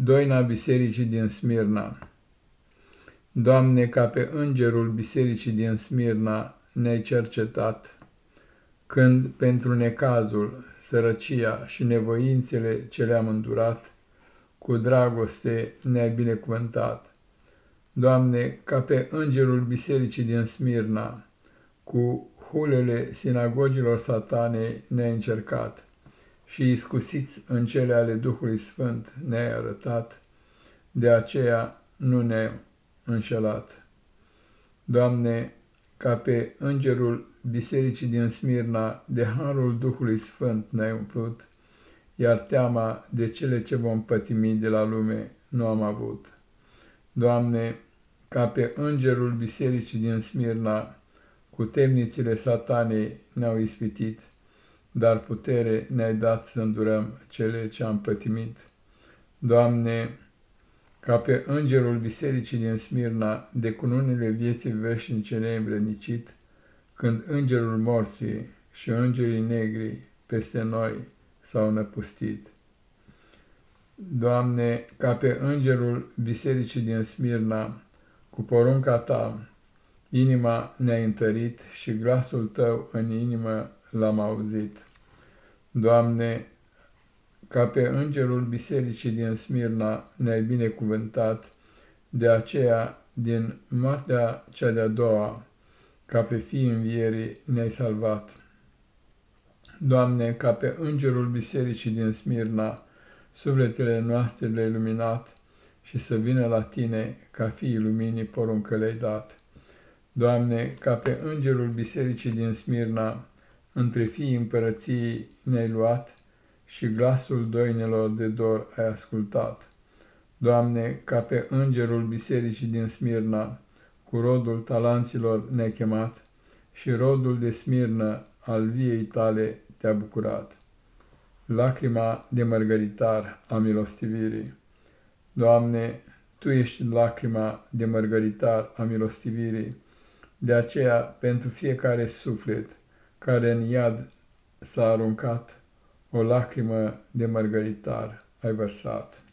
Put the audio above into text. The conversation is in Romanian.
Doina Bisericii din Smirna Doamne, ca pe îngerul Bisericii din Smirna ne-ai cercetat, când pentru necazul, sărăcia și nevoințele ce le-am îndurat, cu dragoste ne-ai binecuvântat. Doamne, ca pe îngerul Bisericii din Smirna, cu hulele sinagogilor satanei ne-ai încercat, și iscusiți în cele ale Duhului Sfânt ne-ai arătat, de aceea nu ne înșelat. Doamne, ca pe îngerul Bisericii din Smirna, de harul Duhului Sfânt ne-ai umplut, iar teama de cele ce vom pătimi de la lume nu am avut. Doamne, ca pe îngerul Bisericii din Smirna, cu temnițile satanei ne-au ispitit, dar putere ne-ai dat să îndurăm cele ce am pătimit. Doamne, ca pe îngerul bisericii din Smirna, de cununile vieții veșnice ne îmbrănicit, când îngerul morții și îngerii negri peste noi s-au năpustit. Doamne, ca pe îngerul bisericii din Smirna, cu porunca Ta, inima ne-a întărit și glasul Tău în inimă l-am auzit. Doamne, ca pe îngerul bisericii din Smirna ne-ai binecuvântat, de aceea din moartea cea de-a doua, ca pe fii învierii ne-ai salvat. Doamne, ca pe îngerul bisericii din Smirna, sufletele noastre le-ai luminat și să vină la Tine ca fiii luminii poruncă le-ai dat. Doamne, ca pe îngerul bisericii din Smirna, între fiii împărăției ne-ai luat și glasul doinelor de dor ai ascultat. Doamne, ca pe îngerul bisericii din Smirna, cu rodul talanților ne-ai chemat și rodul de Smirnă al viei tale te-a bucurat. Lacrima de mărgăritar a milostivirii. Doamne, Tu ești lacrima de mărgăritar a milostivirii, de aceea pentru fiecare suflet care în iad s-a aruncat, o lacrimă de mărgăritar ai vărsat.